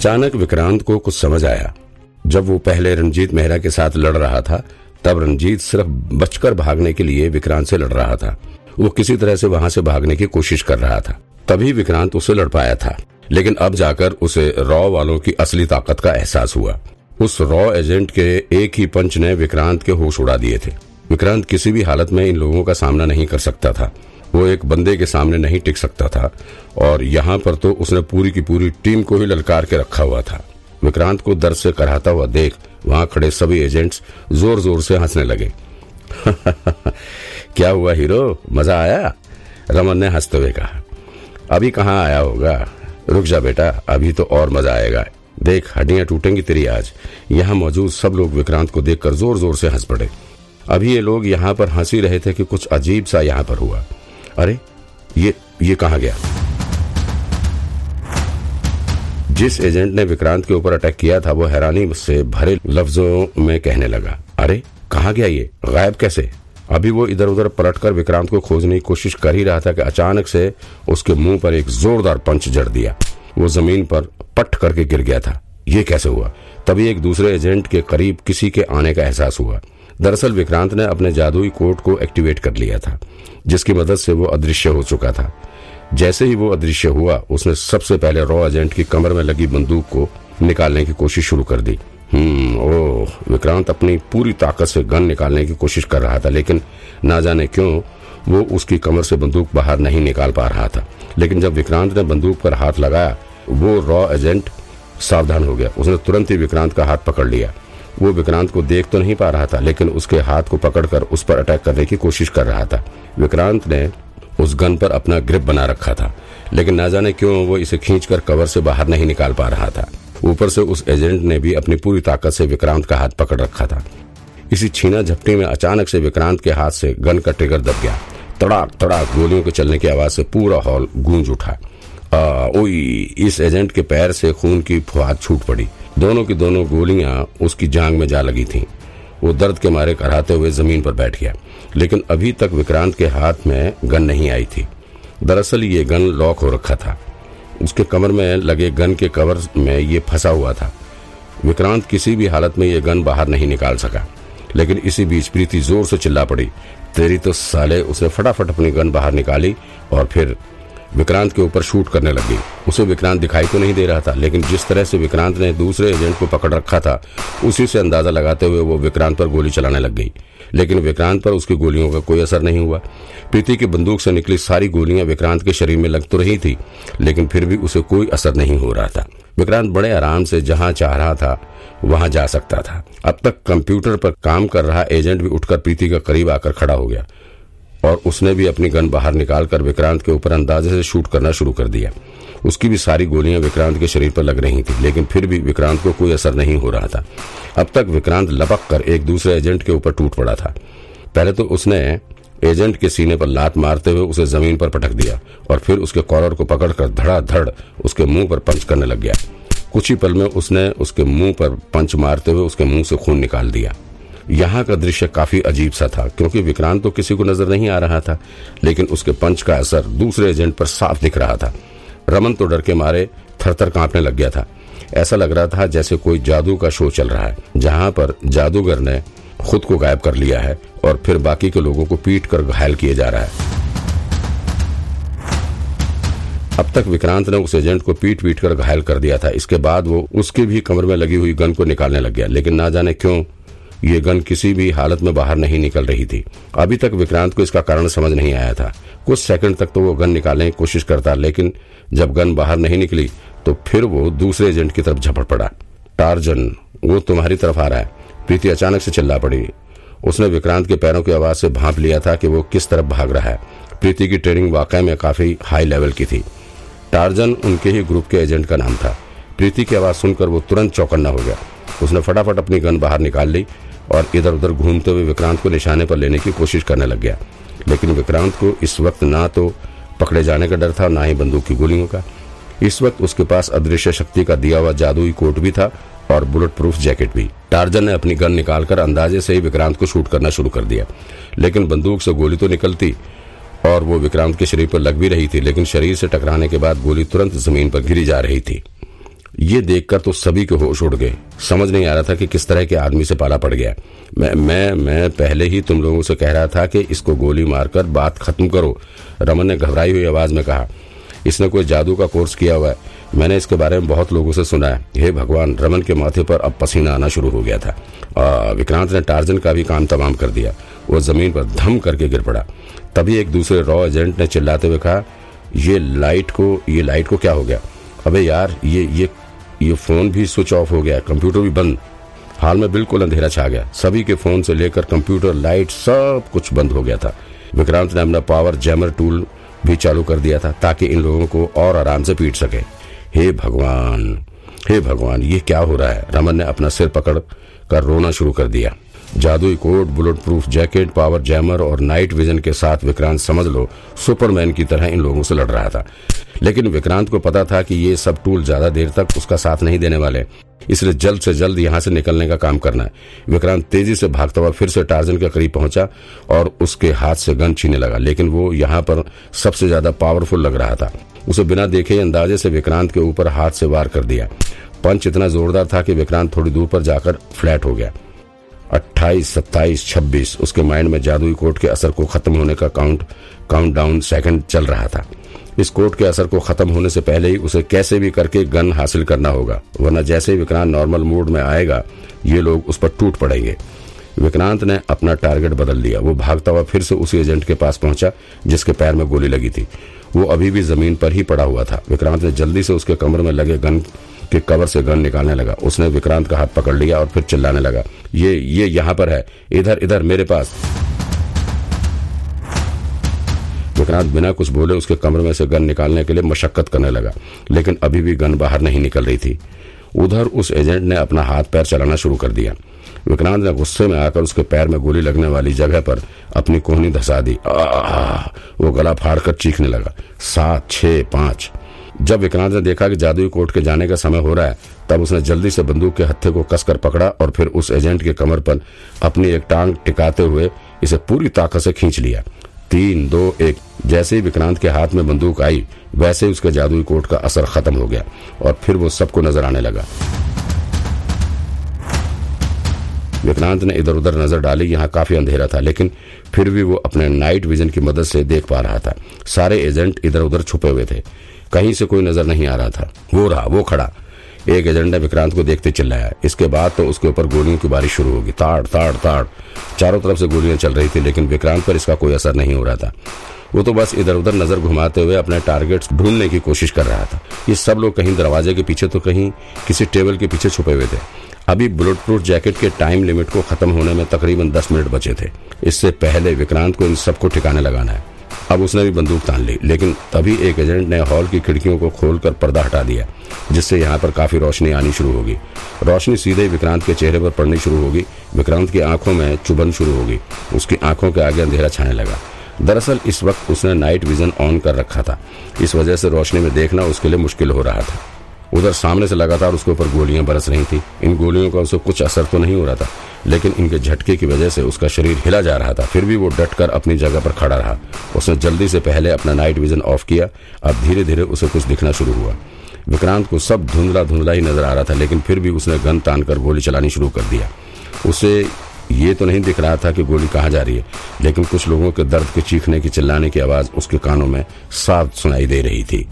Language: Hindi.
अचानक विक्रांत को कुछ समझ आया। जब वो पहले रंजीत मेहरा के साथ लड़ रहा था, तब रंजीत सिर्फ़ बचकर भागने के लिए विक्रांत से लड़ रहा था। वो किसी तरह से वहाँ से भागने की कोशिश कर रहा था। तभी विक्रांत उसे लड़ पाया था, लेकिन अब जाकर उसे रॉ वालों की असली ताकत का एहसास हुआ। उस रॉ एजेंट के एक ही पंच ने विक्रांत के होश उड़ा दिए थे। विक्रांत किसी भी हालत में इन लोगों का सामना नहीं कर सकता था। वो एक बंदे के सामने नहीं टिक सकता था, और यहाँ पर तो उसने पूरी की पूरी टीम को ही ललकार के रखा हुआ था। विक्रांत को दर्द से कराता हुआ देख, वहाँ खड़े सभी एजेंट्स ज़ोर ज़ोर से हंसने लगे। क्या हुआ हीरो? मज़ा आया? रमन ने हँसते हुए कहा, अभी कहाँ आया होगा? रुक जा बेटा, अभी तो और मज़ा आएगा। देख, हड्डियाँ टूटेंगी तेरी आज। यहाँ मौजूद सब लोग विक्रांत को देखकर ज़ोर ज़ोर से हंस पड़े। अभी ये लोग यहाँ पर हँसी रहे थे कि कुछ अजीब सा यहाँ पर हुआ। अरे, ये ये कहा गया? जिस एजेंट ने विक्रांत के ऊपर अटैक किया था, वो हैरानी से भरे लफ्जों में कहने लगा, अरे, कहा गया ये? गायब कैसे? अभी वो इधर उधर पलटकर विक्रांत को खोजने की कोशिश कर ही रहा था कि अचानक से उसके मुँह पर एक जोरदार पंच जड़ दिया। वो ज़मीन पर पट करके गिर गया था। ये कैसे हुआ? तभी एक दूसरे एजेंट के करीब किसी के आने का एहसास हुआ। दरअसल विक्रांत ने अपने जादुई कोट को एक्टिवेट कर लिया था, जिसकी मदद से वो अदृश्य हो चुका था। जैसे ही वो अदृश्य हुआ, उसने सबसे पहले रॉ एजेंट की कमर में लगी बंदूक को निकालने की कोशिश शुरू कर दी। हम्म ओ विक्रांत अपनी पूरी ताकत से गन निकालने की कोशिश कर रहा था, लेकिन ना जाने क्यों वो उसकी कमर से बंदूक बाहर नहीं निकाल पा रहा था। लेकिन जब विक्रांत ने बंदूक पर हाथ लगाया, वो रॉ एजेंट सावधान हो गया। उसने तुरंत ही विक्रांत का हाथ पकड़ लिया। वो विक्रांत को देख तो नहीं पा रहा था, लेकिन उसके हाथ को पकड़कर उस पर अटैक करने की कोशिश कर रहा था। विक्रांत ने उस गन पर अपना ग्रिप बना रखा था, लेकिन ना जाने क्यों वो इसे खींचकर कवर से बाहर नहीं निकाल पा रहा था। ऊपर से उस एजेंट ने भी अपनी पूरी ताकत से विक्रांत का हाथ पकड़ रखा था। इसी छीना झपटी में अचानक से विक्रांत के हाथ से गन का ट्रिगर दब गया। तड़ाक तड़ाक, गोलियों के चलने की आवाज़ से पूरा हॉल गूंज उठा। ओई, इस एजेंट के पैर से खून की फुहार छूट पड़ी। दोनों की दोनों गोलियाँ उसकी जांग में जा लगी थीं। वो दर्द के मारे कराते हुए ज़मीन पर बैठ गया। लेकिन अभी तक विक्रांत के हाथ में गन नहीं आई थी। दरअसल ये गन लॉक हो रखा था। उसके कमर में लगे गन के कवर में ये फंसा हुआ था। विक्रांत किसी भी हालत में ये गन बाहर नहीं निकाल सका। लेकिन इसी बीच प्रीति ज़ोर से चिल्ला पड़ी। तेरी तो साले, उसने फटाफट अपनी गन बाहर निकाली और फिर विक्रांत के ऊपर शूट करने लग गई। उसे विक्रांत दिखाई तो नहीं दे रहा था, लेकिन जिस तरह से विक्रांत ने दूसरे एजेंट को पकड़ रखा था, उसी से अंदाज़ा लगाते हुए वो विक्रांत पर गोली चलाने लग गई। लेकिन विक्रांत पर उसकी गोलियों का कोई असर नहीं हुआ। प्रीति की बंदूक से निकली सारी गोलियाँ विक्रांत के शरीर में लग तो रही थी, लेकिन फिर भी उसे कोई असर नहीं हो रहा था। विक्रांत बड़े आराम से जहाँ चाह रहा था, वहाँ जा सकता था। अब तक कंप्यूटर पर काम कर रहा एजेंट भी उठकर प्रीति का करीब आकर खड़ा हो गया। और उसने भी अपनी गन बाहर निकालकर विक्रांत के ऊपर अंदाजे से शूट करना शुरू कर दिया। उसकी भी सारी गोलियाँ विक्रांत के शरीर पर लग रही थी, लेकिन फिर भी विक्रांत को कोई असर नहीं हो रहा था। अब तक विक्रांत लपक कर एक दूसरे एजेंट के ऊपर टूट पड़ा था। पहले तो उसने एजेंट के सीने पर लात मारते हुए उसे ज़मीन पर पटक दिया और फिर उसके कॉलर को पकड़कर धड़ाधड़ उसके मुँह पर पंच करने लग गया। कुछ ही पल में उसने उसके मुँह पर पंच मारते हुए उसके मुँह से खून निकाल दिया। यहाँ का दृश्य काफ़ी अजीब सा था, क्योंकि विक्रांत तो किसी को नज़र नहीं आ रहा था, लेकिन उसके पंच का असर दूसरे एजेंट पर साफ़ दिख रहा था। रमन तो डर के मारे थरथर कांपने लग गया था। ऐसा लग रहा था जैसे कोई जादू का शो चल रहा है, जहाँ पर जादूगर ने खुद को गायब कर लिया है और फिर बाकी के लोगों को पीट कर घायल किए जा रहा है। अब तक विक्रांत ने उस एजेंट को पीट पीट कर घायल कर दिया था। इसके बाद वो उसकी भी कमर में लगी हुई गन को निकालने लग गया, लेकिन ना जाने क्यों ये गन किसी भी हालत में बाहर नहीं निकल रही थी। अभी तक विक्रांत को इसका कारण समझ नहीं आया था। कुछ सेकंड तक तो वो गन निकालने की कोशिश करता, लेकिन जब गन बाहर नहीं निकली तो फिर वो दूसरे एजेंट की तरफ़ झपट पड़ा। टार्जन, वो तुम्हारी तरफ़ आ रहा है। प्रीति अचानक से चिल्ला पड़ी। उसने विक्रांत के पैरों की आवाज़ से भाप लिया था कि वो किस तरफ़ भाग रहा है। प्रीति की ट्रेनिंग वाकई में काफ़ी हाई लेवल की थी। टार्जन उनके ही ग्रुप के एजेंट का नाम था। प्रीति की आवाज़ सुनकर वो तुरंत चौकन्ना हो गया। उसने फटाफट अपनी गन बाहर निकाल ली और इधर उधर घूमते हुए विक्रांत को निशाने पर लेने की कोशिश करने लग गया। लेकिन विक्रांत को इस वक्त ना तो पकड़े जाने का डर था, ना ही बंदूक की गोलियों का। इस वक्त उसके पास अदृश्य शक्ति का दिया हुआ जादुई कोट भी था और बुलेट प्रूफ जैकेट भी। टार्जन ने अपनी गन निकालकर अंदाजे से ही विक्रांत को शूट करना शुरू कर दिया। लेकिन बंदूक से गोली तो निकलती और वो विक्रांत के शरीर पर लग भी रही थी, लेकिन शरीर से टकराने के बाद गोली तुरंत ज़मीन पर गिरी जा रही थी। ये देखकर तो सभी के होश उड़ गए। समझ नहीं आ रहा था कि किस तरह के आदमी से पाला पड़ गया। मैं मैं मैं पहले ही तुम लोगों से कह रहा था कि इसको गोली मारकर बात खत्म करो। रमन ने घबराई हुई आवाज़ में कहा इसने कोई जादू का कोर्स किया हुआ है। मैंने इसके बारे में बहुत लोगों से सुना है। हे भगवान रमन के माथे पर अब पसीना आना शुरू हो गया था। आ, विक्रांत ने टार्जन का भी काम तमाम कर दिया। वो ज़मीन पर धम करके गिर पड़ा। तभी एक दूसरे रॉ एजेंट ने चिल्लाते हुए कहा ये लाइट को ये लाइट को क्या हो गया? अबे यार ये ये ये फ़ोन भी स्विच ऑफ़ हो गया, कंप्यूटर भी बंद। हाल में बिल्कुल अंधेरा छा गया। सभी के फ़ोन से लेकर कंप्यूटर, लाइट, सब कुछ बंद हो गया था। विक्रांत ने अपना पावर जैमर टूल भी चालू कर दिया था ताकि इन लोगों को और आराम से पीट सके। हे भगवान हे भगवान, ये क्या हो रहा है? रमन ने अपना सिर पकड़ कर रोना शुरू कर दिया। जादुई coat bullet proof jacket, power jammer और नाइट विजन के साथ विक्रांत समझ लो, सुपरमैन की तरह इन लोगों से लड़ रहा था। लेकिन विक्रांत को पता था कि ये सब टूल ज़्यादा देर तक उसका साथ नहीं देने वाले, इसलिए जल्द से जल्द यहाँ से निकलने का काम करना है। विक्रांत तेज़ी से भागता हुआ फिर से टार्जन के करीब पहुँचा और उसके हाथ से गन छीने लगा, लेकिन वो यहाँ पर सबसे ज़्यादा पावरफुल लग रहा था। उसे बिना देखे अंदाजे से विक्रांत के ऊपर हाथ से वार कर दिया। पंच इतना जोरदार था कि विक्रांत थोड़ी दूर पर जाकर फ्लैट हो गया। अट्ठाईस, सत्ताईस, छब्बीस, उसके माइंड में जादुई कोट के असर को खत्म होने का काउंट काउंट डाउन सेकंड चल रहा था। इस कोट के असर को खत्म होने से पहले ही उसे कैसे भी करके गन हासिल करना होगा, वरना जैसे ही विक्रांत नॉर्मल मूड में आएगा, ये लोग उस पर टूट पड़ेंगे। विक्रांत ने अपना टारगेट बदल लिया। वो भागता हुआ फिर से उसी एजेंट के पास पहुँचा, जिसके पैर में गोली लगी थी। वो अभी भी ज़मीन पर ही पड़ा हुआ था। विक्रांत ने जल्दी से उसके कमर में लगे गन के कवर से गन निकालने लगा। उसने विक्रांत का हाथ पकड़ लिया और फिर चिल्लाने लगा ये ये यहाँ पर है। इधर इधर मेरे पास। विक्रांत बिना कुछ बोले उसके कमरे में से गन निकालने के लिए मशक्कत करने लगा लेकिन अभी भी गन बाहर नहीं निकल रही थी। उधर उस एजेंट ने अपना हाथ पैर चलाना शुरू कर दिया। विक्रांत ने गुस्से में आकर उसके पैर में गोली लगने वाली जगह पर अपनी कोहनी धसा दी। आ, वो गला फाड़कर चीखने लगा। सात छ पाँच। जब विक्रांत ने देखा कि जादुई कोर्ट के जाने का समय हो रहा है, तब उसने जल्दी से बंदूक के हत्थे को कसकर पकड़ा और फिर उस एजेंट के कमर पर अपनी एक टांग टिकाते हुए इसे पूरी ताकत से खींच लिया। तीन, दो, एक, जैसे ही विक्रांत के हाथ में बंदूक आई, वैसे ही उसके जादुई कोट का असर खत्म हो गया और फिर वो सबको नज़र आने लगा। विक्रांत ने इधर उधर नज़र डाली यहाँ काफ़ी अंधेरा था, लेकिन फिर भी वो अपने नाइट विजन की मदद से देख पा रहा था। सारे एजेंट इधर उधर छुपे हुए थे। कहीं से कोई नज़र नहीं आ रहा था। वो रहा, वो खड़ा। एक एजेंट ने विक्रांत को देखते चिल्लाया इसके बाद तो उसके ऊपर गोलियों की बारिश शुरू होगी। ताड़ ताड़ ताड़। चारों तरफ़ से गोलियाँ चल रही थी, लेकिन विक्रांत पर इसका कोई असर नहीं हो रहा था। वो तो बस इधर उधर नज़र घुमाते हुए अपने टारगेट्स ढूँढने की कोशिश कर रहा था। ये सब लोग कहीं दरवाजे के पीछे तो कहीं किसी टेबल के पीछे छुपे हुए थे। अभी बुलेट प्रूफ जैकेट के टाइम लिमिट को खत्म होने में तकरीबन दस मिनट बचे थे। इससे पहले विक्रांत को इन सबको ठिकाने लगाना है। अब उसने भी बंदूक तान ली, लेकिन तभी एक एजेंट ने हॉल की खिड़कियों को खोलकर पर्दा हटा दिया, जिससे यहाँ पर काफ़ी रोशनी आनी शुरू होगी। रोशनी सीधे विक्रांत के चेहरे पर पड़नी शुरू होगी। विक्रांत की आँखों में चुभन शुरू होगी। उसकी आँखों के आगे अंधेरा छाने लगा। दरअसल इस वक्त उसने नाइट विजन ऑन कर रखा था। इस वजह से रोशनी में देखना उसके लिए मुश्किल हो रहा था। उधर सामने से लगातार उसके ऊपर गोलियाँ बरस रही थी। इन गोलियों का उसे कुछ असर तो नहीं हो रहा था, लेकिन इनके झटके की वजह से उसका शरीर हिला जा रहा था। फिर भी वो डटकर अपनी जगह पर खड़ा रहा। उसने जल्दी से पहले अपना नाइट विजन ऑफ़ किया, अब धीरे धीरे उसे कुछ दिखना शुरू हुआ। विक्रांत को सब धुंधला धुंधला ही नज़र आ रहा था, लेकिन फिर भी उसने गन तान कर गोली चलानी शुरू कर दिया। उसे ये तो नहीं दिख रहा था कि गोली कहाँ जा रही है, लेकिन कुछ लोगों के दर्द के चीखने की चिल्लाने की आवाज़ उसके कानों में साफ़ सुनाई दे रही थी।